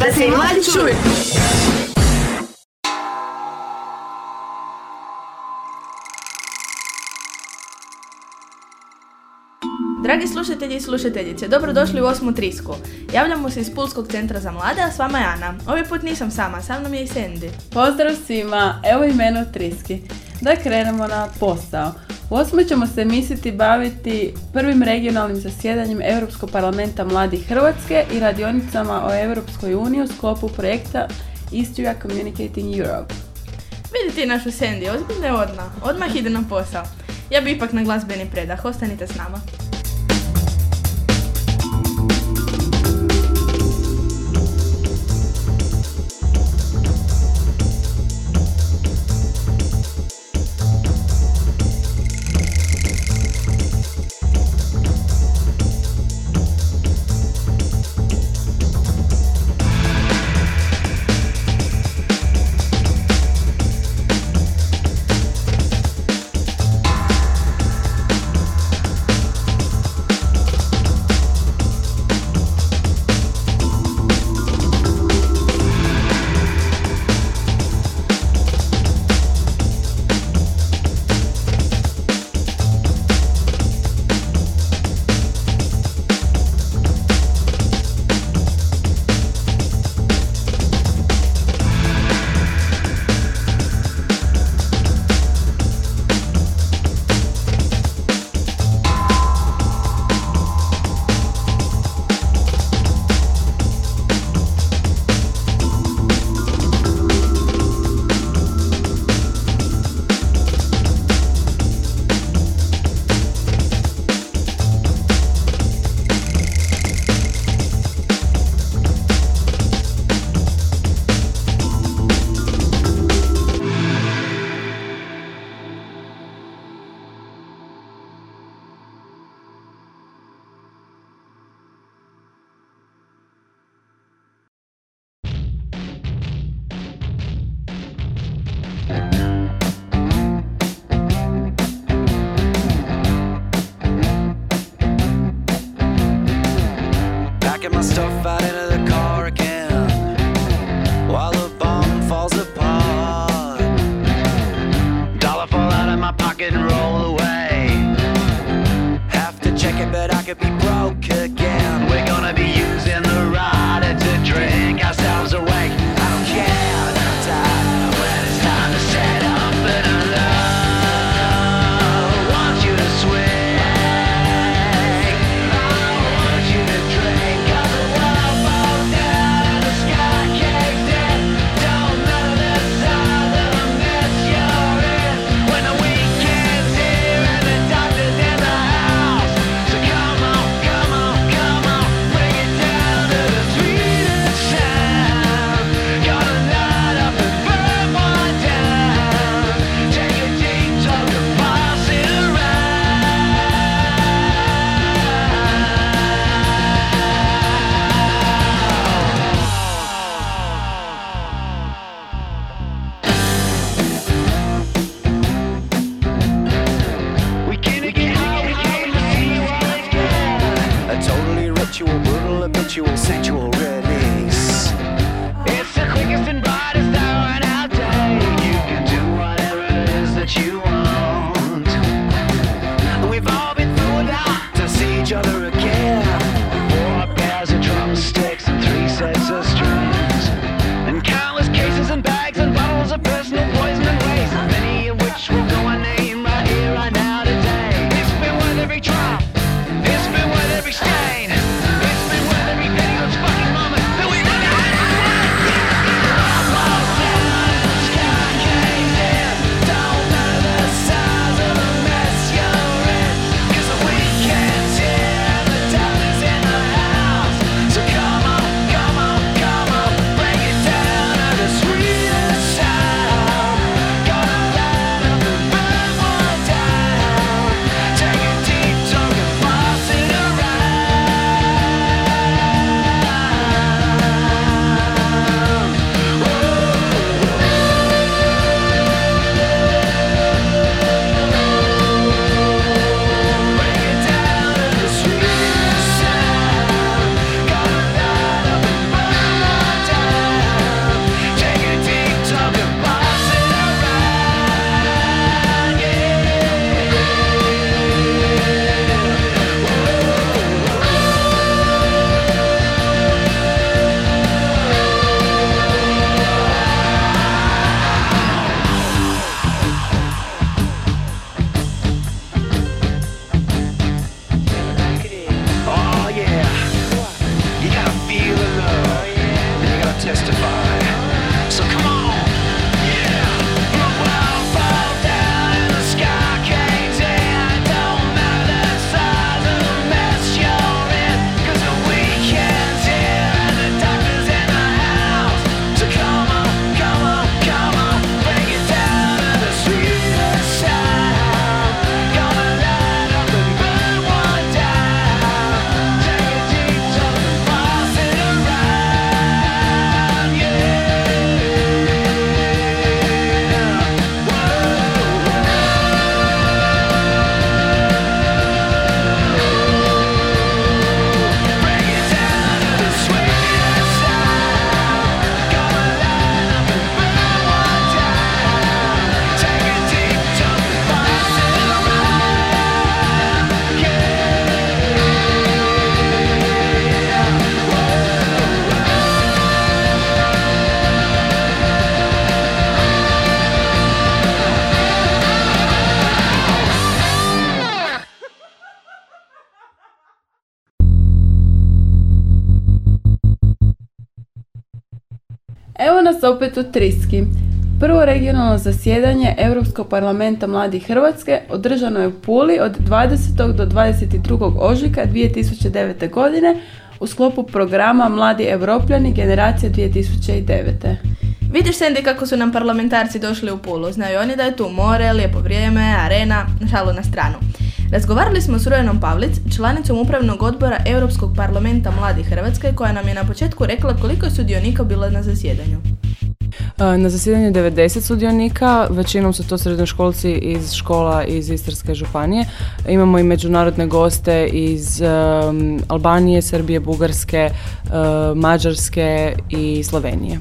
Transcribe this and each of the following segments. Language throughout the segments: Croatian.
da se mladi čuju. Dragi slušatelji i slušateljice, dobrodošli u osmu trisku. Javljamo se iz Pulskog centra za mlade, a s vama je Ana. Ovaj put nisam sama, sa mnom je i Sandy. Pozdrav svima, evo i menu triski. Da krenemo na posao. U osmoj ćemo se misliti baviti prvim regionalnim zasjedanjem Europskog parlamenta Mladih Hrvatske i radionicama o Europskoj uniji u sklopu projekta Istria Communicating Europe. Vidite našu Sandy, ozbiljno je odmah. Odmah ide na posao. Ja bi ipak na glazbeni predah, ostanite s nama. Opet u Triski. Prvo regionalno zasjedanje Europskog parlamenta Mladih Hrvatske održano je u Puli od 20. do 22. ožujka 2009. godine u sklopu programa Mladi Evropljani generacije 2009. Vidiš, Sandy, kako su nam parlamentarci došli u Pulu. Znaju oni da je tu more, lijepo vrijeme, arena, šalu na stranu. Razgovarali smo s Rujanom Pavlic, članicom upravnog odbora Europskog parlamenta Mladih Hrvatske, koja nam je na početku rekla koliko je sudionika bilo na zasjedanju. Na zasjedanju 90 sudionika, većinom su to srednjoškolci iz škola iz Istarske županije. Imamo i međunarodne goste iz um, Albanije, Srbije, Bugarske, uh, Mađarske i Slovenije.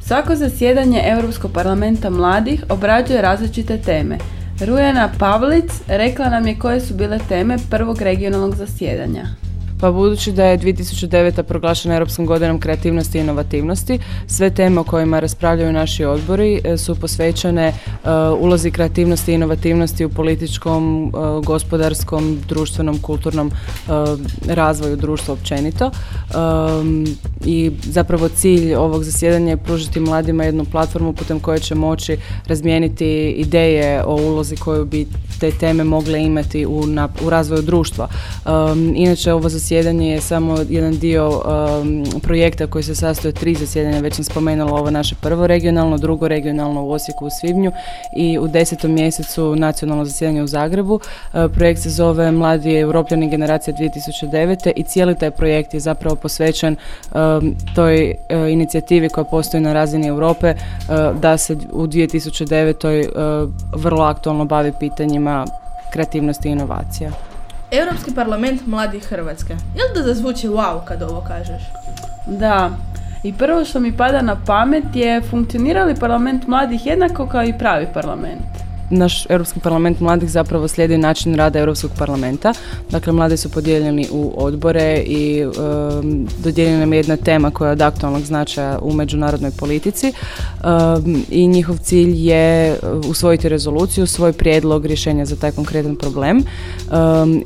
Svako zasjedanje Europskog parlamenta mladih obrađuje različite teme. Rujana Pavlic rekla nam je koje su bile teme prvog regionalnog zasjedanja. Pa budući da je 2009. proglašena Europskom godinom kreativnosti i inovativnosti, sve teme o kojima raspravljaju naši odbori e, su posvećene uh, ulozi kreativnosti i inovativnosti u političkom, e, gospodarskom, društvenom, kulturnom razvoju društva općenito. I zapravo cilj ovog zasjedanja je pružiti mladima jednu platformu putem koje će moći razmijeniti ideje o ulozi koju bi te teme mogle imati u razvoju društva. inače, ovo zasjedanje je samo jedan dio um, projekta koji se sastoji od tri zasjedanja, već sam spomenula ovo naše prvo regionalno, drugo regionalno u Osijeku u Svibnju i u desetom mjesecu nacionalno zasjedanje u Zagrebu. Uh, projekt se zove Mladi Europljani generacije 2009. i cijeli taj projekt je zapravo posvećen um, toj uh, inicijativi koja postoji na razini Europe uh, da se u 2009. vrlo aktualno bavi pitanjima kreativnosti i inovacija. Europski parlament mladih Hrvatske. Jel da zazvuči wow kad ovo kažeš? Da. I prvo što mi pada na pamet je funkcionirali parlament mladih jednako kao i pravi parlament? Naš Europski parlament mladih zapravo slijedi način rada Europskog parlamenta. Dakle, mladi su podijeljeni u odbore i um, dodijeljena nam je jedna tema koja je od aktualnog značaja u međunarodnoj politici i njihov cilj je usvojiti rezoluciju, svoj prijedlog rješenja za taj konkretan problem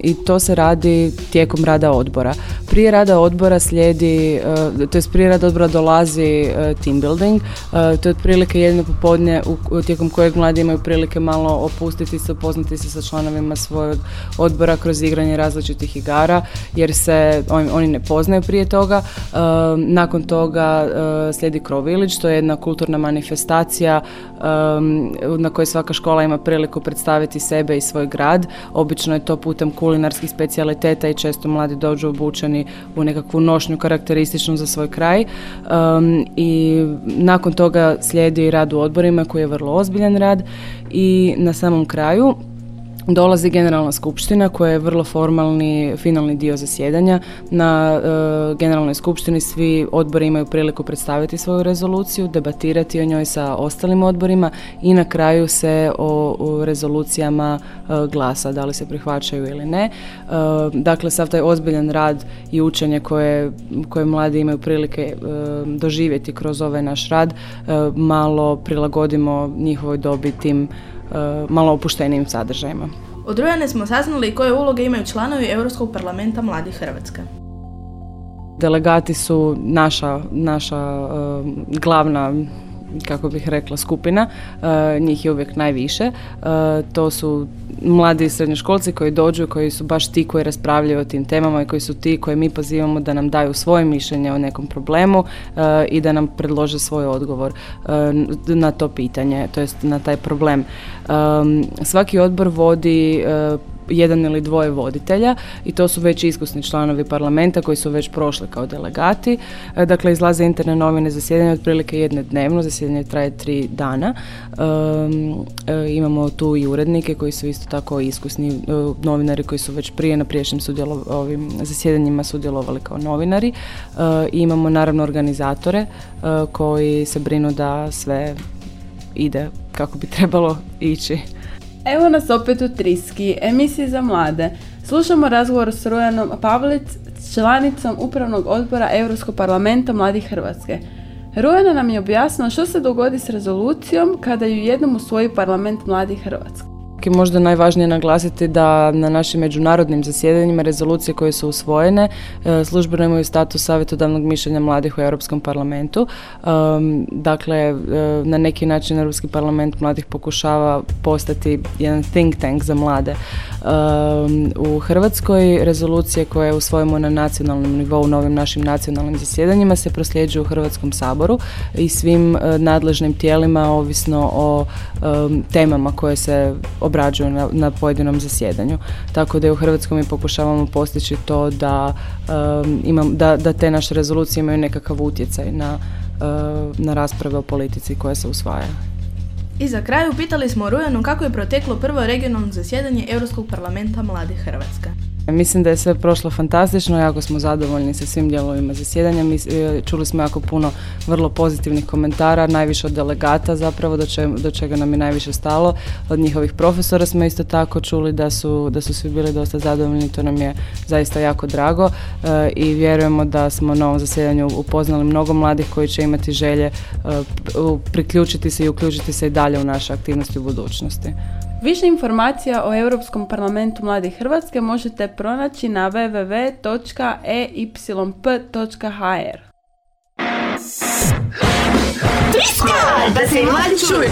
i to se radi tijekom rada odbora. Prije rada odbora slijedi, uh, to je prije rada odbora dolazi uh, team building, to je otprilike jedno popodne u, tijekom kojeg mladi imaju prilike malo opustiti se, upoznati se sa članovima svojeg odbora kroz igranje različitih igara jer se oni, ne poznaju prije toga. Ehm, nakon toga uh, slijedi Village, to je jedna kulturna manifestacija ehm, na kojoj svaka škola ima priliku predstaviti sebe i svoj grad. Obično je to putem kulinarskih specijaliteta i često mladi dođu obučeni u nekakvu nošnju karakterističnu za svoj kraj. I nakon toga slijedi rad u odborima koji je vrlo ozbiljan rad i na samom kraju dolazi generalna skupština koja je vrlo formalni finalni dio zasjedanja. Na e, generalnoj skupštini svi odbori imaju priliku predstaviti svoju rezoluciju, debatirati o njoj sa ostalim odborima i na kraju se o, rezolucijama e, glasa, da li se prihvaćaju ili ne. E, dakle, sav taj ozbiljan rad i učenje koje, koje mladi imaju prilike doživjeti kroz ovaj naš rad malo prilagodimo njihovoj dobi tim malo opuštenijim sadržajima. Od Rujane smo saznali koje uloge imaju članovi Europskog parlamenta Mladih Hrvatske. Delegati su naša, naša eh, glavna kako bih rekla skupina, uh, njih je uvijek najviše. Uh, to su mladi srednjoškolci koji dođu, koji su baš ti koji raspravljaju o tim temama i koji su ti koje mi pozivamo da nam daju svoje mišljenje o nekom problemu uh, i da nam predlože svoj odgovor na to pitanje, to jest na taj problem. Svaki odbor vodi jedan ili dvoje voditelja i to su već iskusni članovi parlamenta koji su već prošli kao delegati. E, dakle, izlaze interne novine zasjedanja otprilike jedne dnevno, zasjedanje traje tri dana. E, imamo tu i urednike koji su isto tako iskusni e, novinari koji su već prije na priješnjim ovim zasjedanjima sudjelovali kao novinari. Imamo naravno organizatore koji se brinu da sve ide kako bi trebalo ići. Evo nas opet u Triski, emisiji za mlade. Slušamo razgovor s Rojanom Pavlic, članicom Upravnog odbora Europskog parlamenta Mladih Hrvatske. Rujana nam je objasnila što se dogodi s rezolucijom kada ju jednom usvoji parlament Mladih Hrvatske. Je možda najvažnije naglasiti da na našim međunarodnim zasjedanjima rezolucije koje su usvojene e, službeno imaju status savjetodavnog mišljenja mladih u Europskom parlamentu. Dakle, e, na neki način Europski parlament mladih pokušava postati jedan think tank za mlade. U Hrvatskoj rezolucije koje usvojimo na nacionalnom nivou, novim našim nacionalnim zasjedanjima se prosljeđuju u Hrvatskom saboru i svim e, nadležnim tijelima ovisno o temama koje se obrađuju na, na pojedinom zasjedanju. Tako da u Hrvatskoj mi pokušavamo postići to da, imam, da, da te naše rezolucije imaju nekakav utjecaj na, na rasprave o politici koja se usvaja. I za kraj upitali smo Rujanu kako je proteklo prvo regionalno zasjedanje Europskog parlamenta Mladi Hrvatska. Mislim da je sve prošlo fantastično, jako smo zadovoljni sa svim dijelovima zasjedanja. E, čuli smo jako puno vrlo pozitivnih komentara, najviše od delegata zapravo, do, do čega nam je najviše stalo. Od njihovih profesora smo isto tako čuli da su, da su svi bili dosta zadovoljni, to nam je zaista jako drago e, i vjerujemo da smo na ovom zasjedanju upoznali mnogo mladih koji će imati želje e, priključiti se i uključiti se i dalje u naše aktivnosti u budućnosti. Više informacija o Europskom parlamentu Mladih Hrvatske možete pronaći na www.eyp.hr. Da se mladi čuje!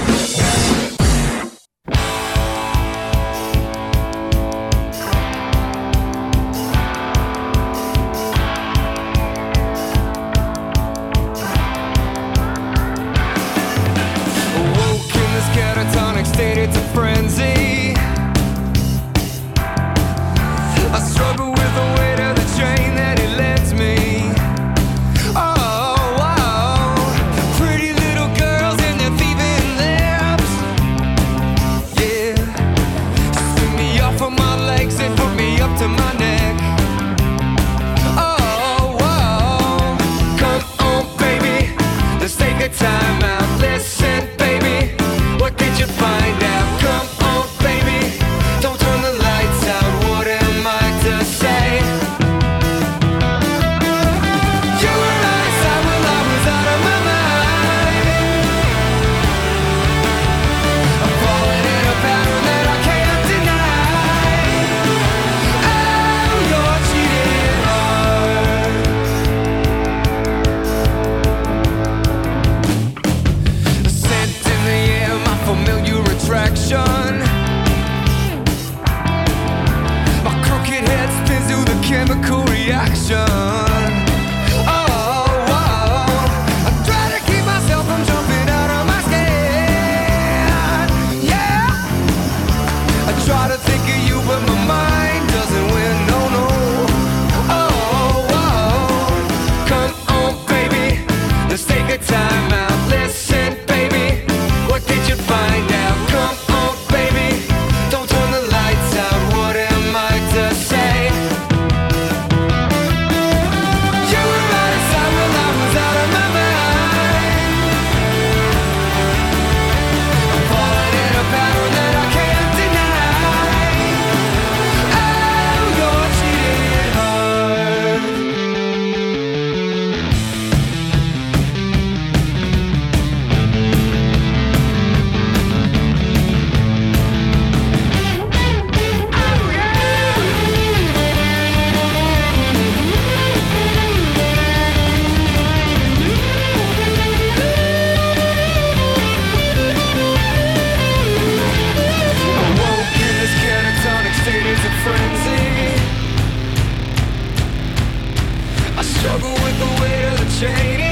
struggle with the weight of the chain.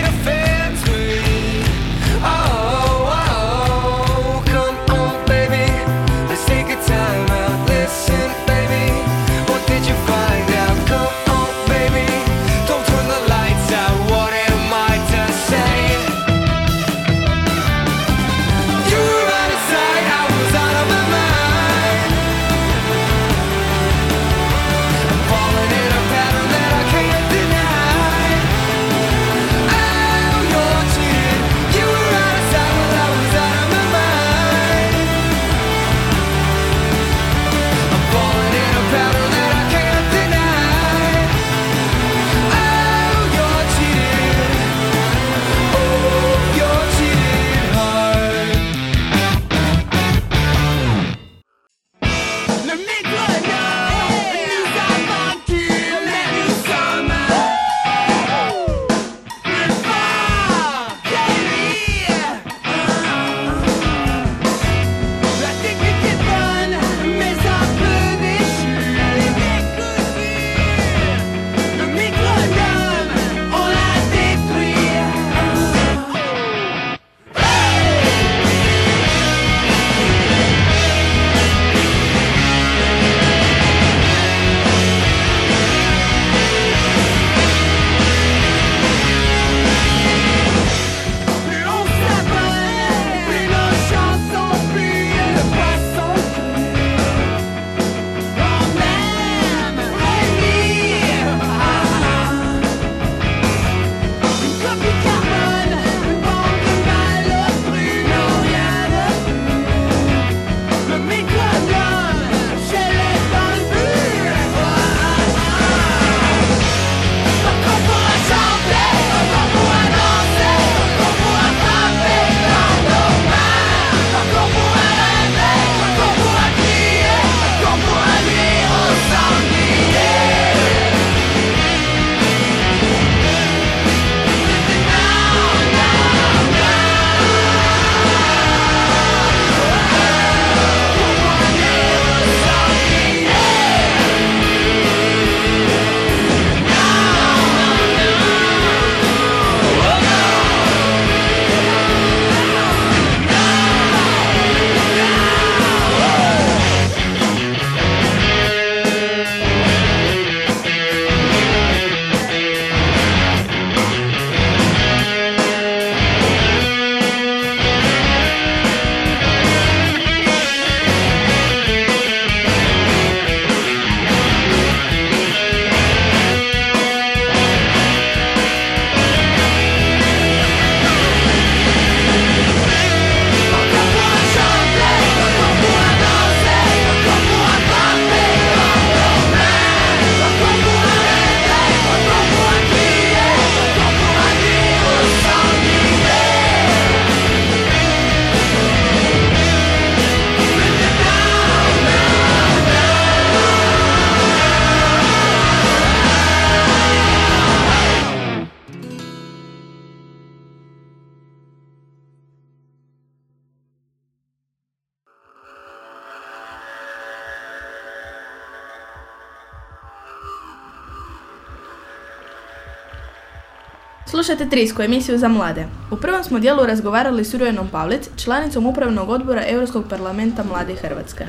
Slušajte Trisku, emisiju za mlade. U prvom smo dijelu razgovarali s Rujenom Pavlic, članicom Upravnog odbora Europskog parlamenta Mlade Hrvatske.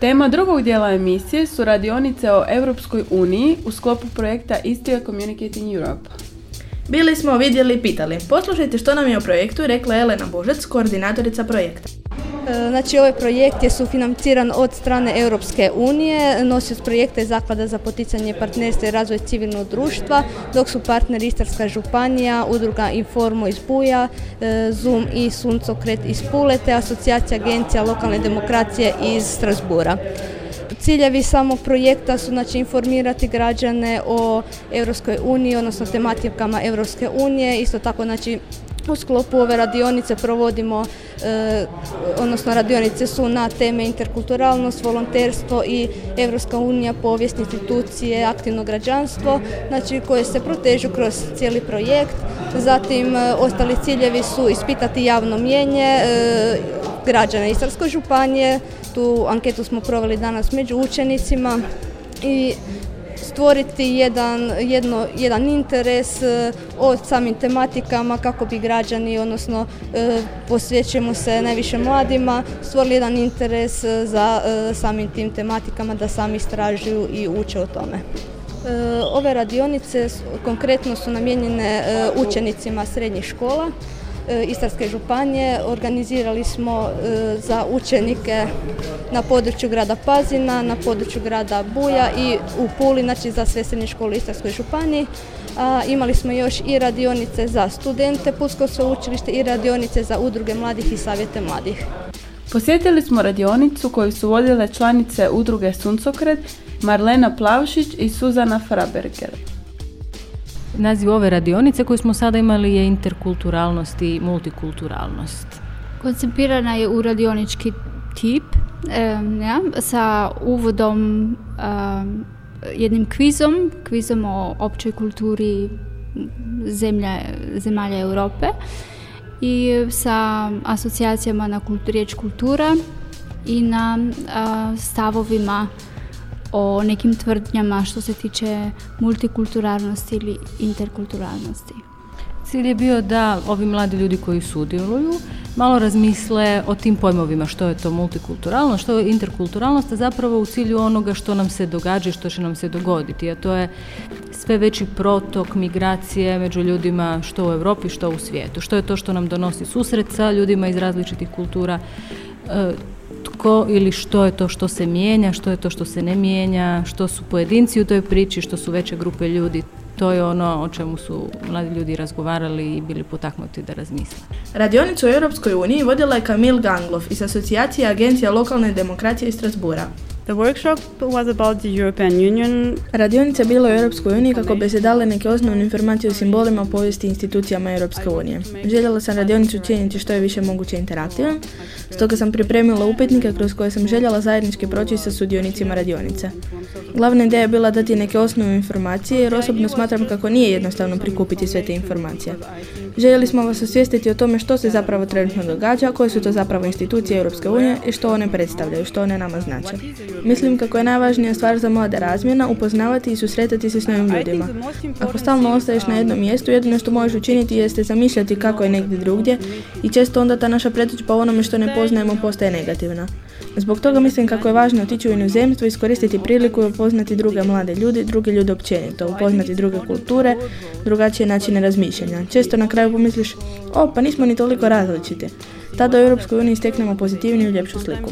Tema drugog dijela emisije su radionice o Europskoj uniji u sklopu projekta Istria Communicating Europe. Bili smo, vidjeli, pitali. Poslušajte što nam je o projektu rekla Elena Božec, koordinatorica projekta. E, Znači ovaj projekt je sufinanciran od strane Europske unije, nosioc projekta je Zaklada za poticanje partnerstva i razvoj civilnog društva, dok su partneri Istarska županija, udruga Informo iz Buja, e, Zoom i Suncokret iz Pule, te asocijacija agencija lokalne demokracije iz Strasbura. Ciljevi samog projekta su znači informirati građane o Europskoj uniji, odnosno tematikama Europske unije, isto tako znači u sklopu ove radionice provodimo, e, odnosno radionice su na teme interkulturalnost, volonterstvo i Europska unija, povijest, institucije, aktivno građanstvo, znači koje se protežu kroz cijeli projekt. Zatim e, ostali ciljevi su ispitati javno mjenje građana Istarske županije, tu anketu smo proveli danas među učenicima i stvoriti jedan, jedno, jedan interes e, o samim tematikama kako bi građani, odnosno e, posvećujemo se najviše mladima, stvorili jedan interes e, za samim tim tematikama da sami istražuju i uče o tome. Ove radionice konkretno su namijenjene učenicima srednjih škola Istarske županije. Organizirali smo e, za učenike na području grada Pazina, na području grada Buja i u Puli, znači za sve srednje škole Istarskoj županiji. Imali smo još i radionice za studente Pulskog sveučilišta i radionice za udruge mladih i savjete mladih. Posjetili smo radionicu koju su vodile članice udruge Suncokret, Marlena Plavšić i Suzana Fraberger. Naziv ove radionice koju smo sada imali je interkulturalnost i multikulturalnost. Koncipirana je u radionički tip em, ja, sa uvodom em, jednim kvizom, kvizom o općoj kulturi zemlja, zemalja Europe i sa asocijacijama na riječ kultura i na stavovima o nekim tvrdnjama što se tiče multikulturalnosti ili interkulturalnosti. Cilj je bio da ovi mladi ljudi koji sudjeluju malo razmisle o tim pojmovima što je to multikulturalno, što je interkulturalnost, a zapravo u cilju onoga što nam se događa i što će nam se dogoditi, a to je sve veći protok migracije među ljudima što u Europi, što u svijetu. Što je to što nam donosi susret sa ljudima iz različitih kultura, e, tko ili što je to što se mijenja, što je to što se ne mijenja, što su pojedinci u toj priči, što su veće grupe ljudi. To je ono o čemu su mladi ljudi razgovarali i bili potaknuti da razmisle. Radionicu u Europskoj uniji vodila je Kamil Ganglov iz asocijacije agencija lokalne demokracije iz Strasbura. The workshop was about the European Union Radionica bila u Europskoj uniji kako bi se dale neke osnovne informacije o simbolima, povijesti institucijama Europske unije. Željela sam radionicu učiniti što je više moguće interaktivnom, stoga sam pripremila upitnike kroz koje sam željela zajednički proći sa sudionicima radionice. Glavna ideja je bila dati neke osnovne informacije jer osobno smatram kako nije jednostavno prikupiti sve te informacije. Željeli smo vas osvijestiti o tome što se zapravo trenutno događa, koje su to zapravo institucije Europske unije i što one predstavljaju, što one nama znače. Mislim kako je najvažnija stvar za mlade razmjena upoznavati i susretati se s novim ljudima. Ako stalno ostaješ na jednom mjestu, jedino što možeš učiniti jeste zamišljati kako je negdje drugdje i često onda ta naša predođba o onome što ne poznajemo postaje negativna. Zbog toga mislim kako je važno otići u inozemstvo, iskoristiti priliku i upoznati druge mlade ljudi, druge ljude općenito, upoznati druge kulture, drugačije načine razmišljanja. Često na kraju pomisliš, o, pa nismo ni toliko različiti. Tada u Europskoj uniji steknemo pozitivniju i ljepšu sliku.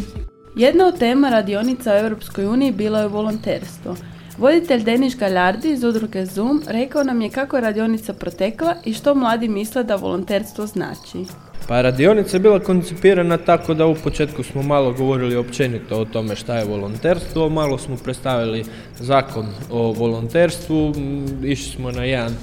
Jedna od tema radionica u Europskoj uniji bilo je volonterstvo. Voditelj Deniš Galjardi iz udruge Zoom rekao nam je kako je radionica protekla i što mladi misle da volonterstvo znači. Pa radionica je bila koncipirana tako da u početku smo malo govorili općenito o tome šta je volonterstvo, malo smo predstavili zakon o volonterstvu, išli smo na jedan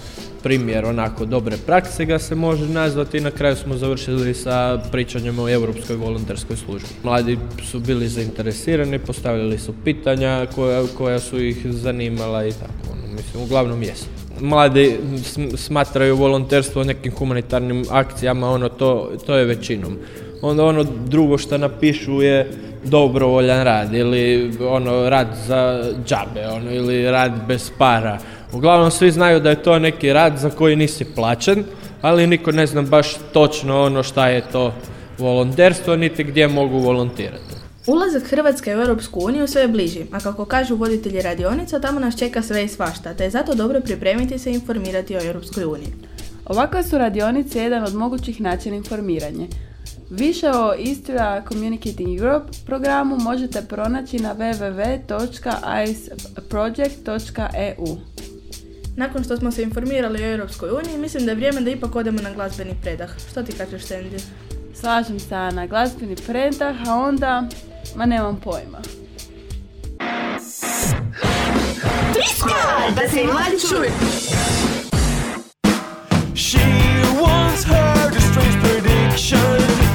primjer onako dobre prakse ga se može nazvati i na kraju smo završili sa pričanjem o Europskoj volonterskoj službi. Mladi su bili zainteresirani, postavljali su pitanja koja, koja su ih zanimala i tako, ono, mislim, uglavnom jesu mladi sm- smatraju volonterstvo nekim humanitarnim akcijama, ono to, to je većinom. Onda ono drugo što napišu je dobrovoljan rad ili ono rad za džabe ono, ili rad bez para. Uglavnom svi znaju da je to neki rad za koji nisi plaćen, ali niko ne zna baš točno ono šta je to volonterstvo, niti gdje mogu volontirati. Ulazak Hrvatske u Europsku uniju sve je bliži, a kako kažu voditelji radionica, tamo nas čeka sve i svašta, te je zato dobro pripremiti se i informirati o Europskoj uniji. Ovakve su radionice jedan od mogućih načina informiranja. Više o Istria Communicating Europe programu možete pronaći na www.iceproject.eu. Nakon što smo se informirali o Europskoj uniji, mislim da je vrijeme da ipak odemo na glazbeni predah. Što ti kažeš, Sandy? Slažem se na glazbeni predah, a onda, ma nemam pojma. She once heard a strange prediction.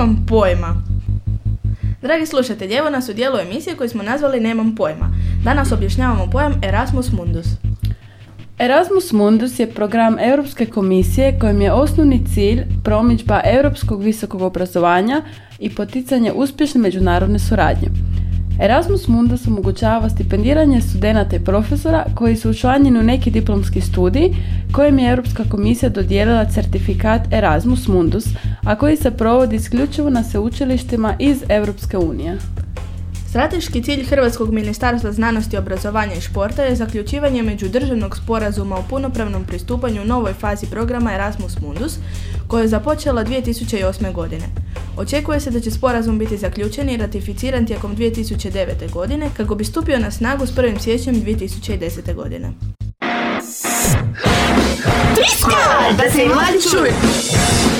Nemam pojma. Dragi slušatelji, evo nas u dijelu emisije koju smo nazvali Nemam pojma. Danas objašnjavamo pojam Erasmus Mundus. Erasmus Mundus je program Europske komisije kojem je osnovni cilj promidžba europskog visokog obrazovanja i poticanje uspješne međunarodne suradnje. Erasmus Mundus omogućava stipendiranje studenata i profesora koji su učlanjeni u neki diplomski studij kojem je Europska komisija dodijelila certifikat Erasmus Mundus, a koji se provodi isključivo na sveučilištima iz Europske unije. Strateški cilj Hrvatskog ministarstva znanosti, obrazovanja i športa je zaključivanje međudržavnog sporazuma o punopravnom pristupanju novoj fazi programa Erasmus Mundus, koja je započela 2008. godine. Očekuje se da će sporazum biti zaključen i ratificiran tijekom 2009. godine kako bi stupio na snagu s 1. siječnjem 2010. godine. Da se mladi čuju.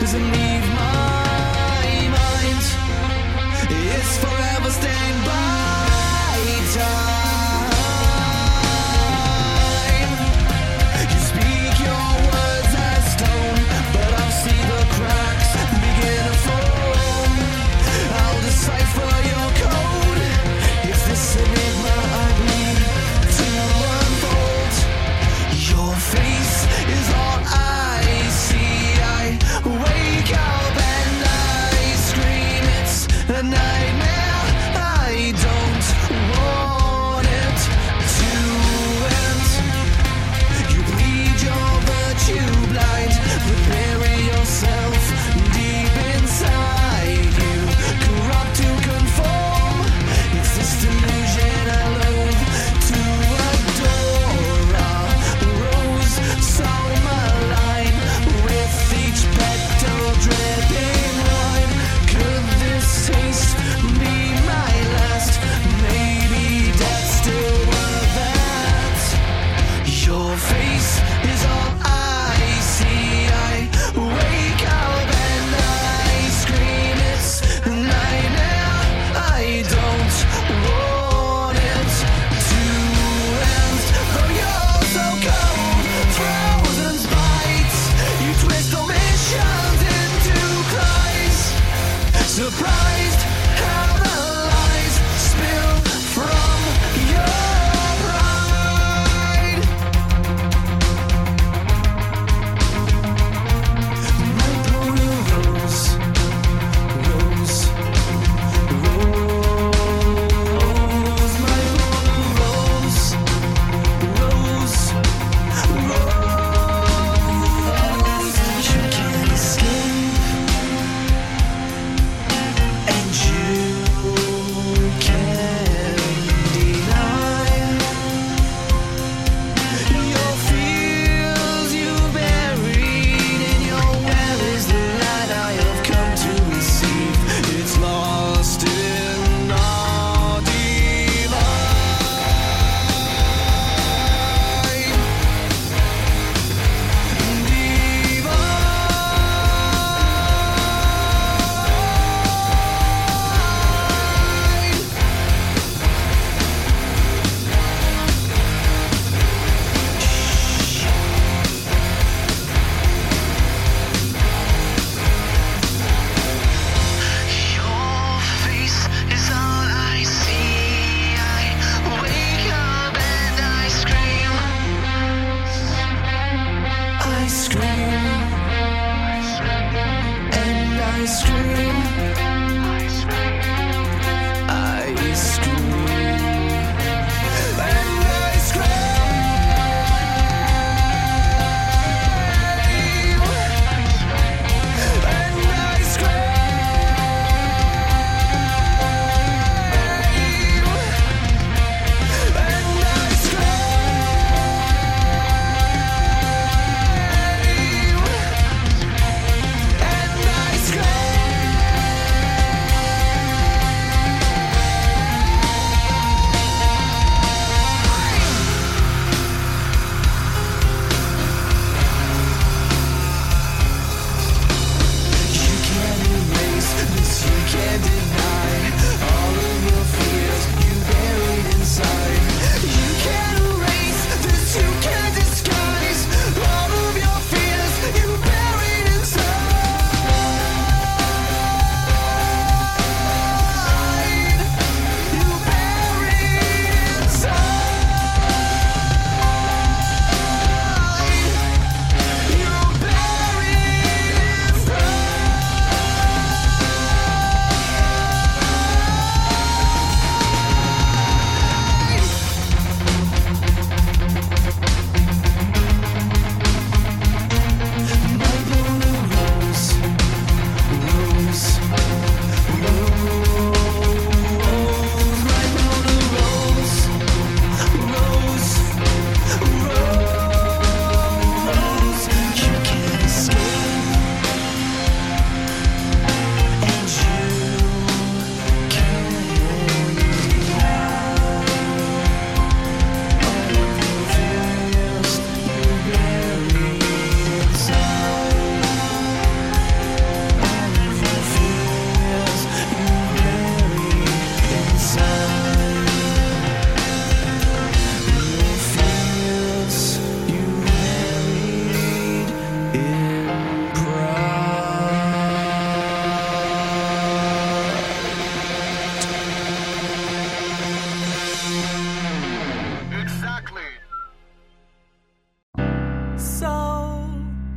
Doesn't leave my mind. It's forever staying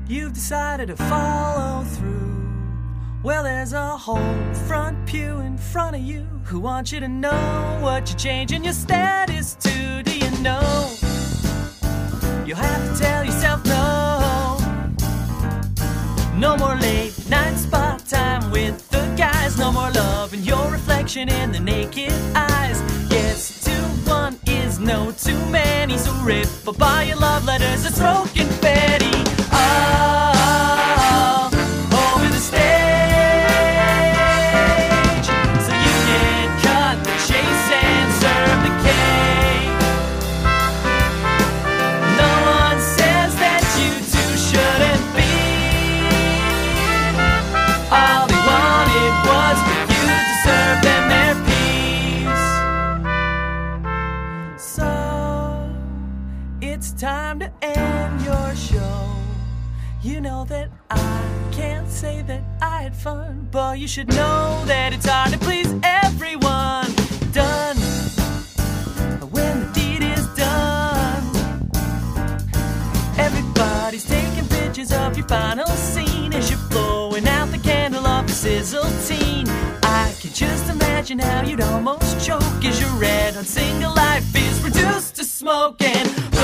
you've decided to follow through. Well, there's a whole front pew in front of you who want you to know what you're changing your status to. Do you know? You'll have to tell yourself no. No more late night spot time with the guys. No more love in your reflection in the naked eyes. Yes, two one is no too many. So rip all your love letters and broken confetti. lá. But you should know that it's hard to please everyone. Done when the deed is done. Everybody's taking pictures of your final scene as you're blowing out the candle of the sizzle teen. I can just imagine how you'd almost choke as your red on single life is reduced to smoke and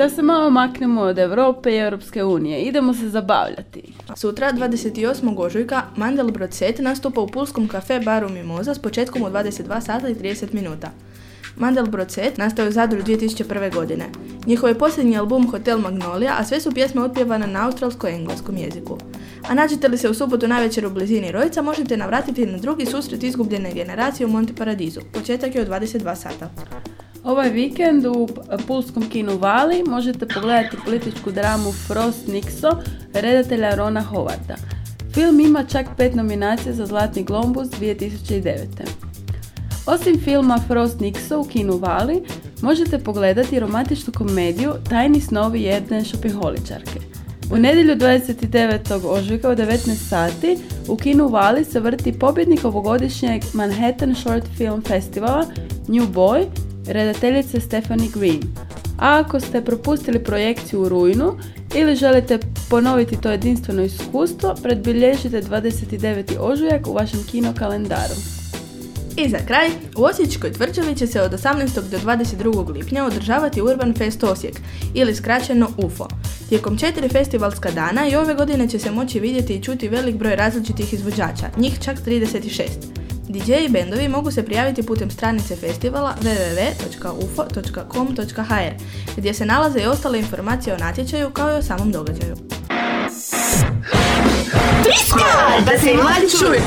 Da se malo maknemo od Europe i Europske unije, idemo se zabavljati. Sutra, 28. ožujka, Mandelbrot Set nastupa u Pulskom kafe baru Mimoza s početkom u 22 sata i 30 minuta. Mandelbrot Set nastao je u Zadru 2001. godine. Njihov je posljednji album Hotel Magnolia, a sve su pjesme otpjevane na australsko-engleskom jeziku. A nađete li se u subotu navečer u blizini Rojca, možete navratiti na drugi susret izgubljene generacije u Monte Paradizu. Početak je u 22 sata. Ovaj vikend u Pulskom kinu Vali možete pogledati političku dramu Frost Nixo redatelja Rona Howarda. Film ima čak pet nominacija za Zlatni globus 2009. Osim filma Frost Nixo u kinu Vali, možete pogledati romantičnu komediju Tajni snovi jedne šopiholičarke. U nedjelju 29. ožujka u 19 sati u kinu Vali se vrti pobjednik ovogodišnjeg Manhattan Short Film Festivala New Boy, redateljice Stephanie Green. A ako ste propustili projekciju u rujnu ili želite ponoviti to jedinstveno iskustvo, predbilježite 29. ožujak u vašem kino kalendaru. I za kraj, u Osječkoj tvrđavi će se od 18. do 22. lipnja održavati Urban Fest Osijek, ili skraćeno UFO. Tijekom četiri festivalska dana i ove godine će se moći vidjeti i čuti velik broj različitih izvođača, njih čak 36. DJ i bendovi mogu se prijaviti putem stranice festivala www.ufo.com.hr gdje se nalaze i ostale informacije o natječaju kao i o samom događaju. Triska! Da se mladi čuje!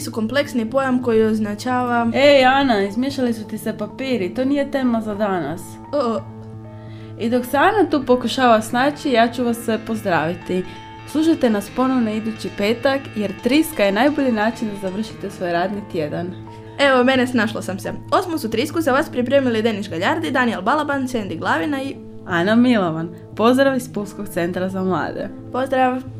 Su kompleksni pojam koji označava... Ej, Ana, izmiješali su ti se papiri, to nije tema za danas. O, I dok se Ana tu pokušava snaći, ja ću vas sve pozdraviti. Slušajte nas ponovno idući petak, jer triska je najbolji način da završite svoj radni tjedan. Evo, mene snašlo sam se. Osmu su trisku za vas pripremili Deniš Galjardi, Daniel Balaban, Sandy Glavina i... Ana Milovan, pozdrav iz Pulskog centra za mlade. Pozdrav!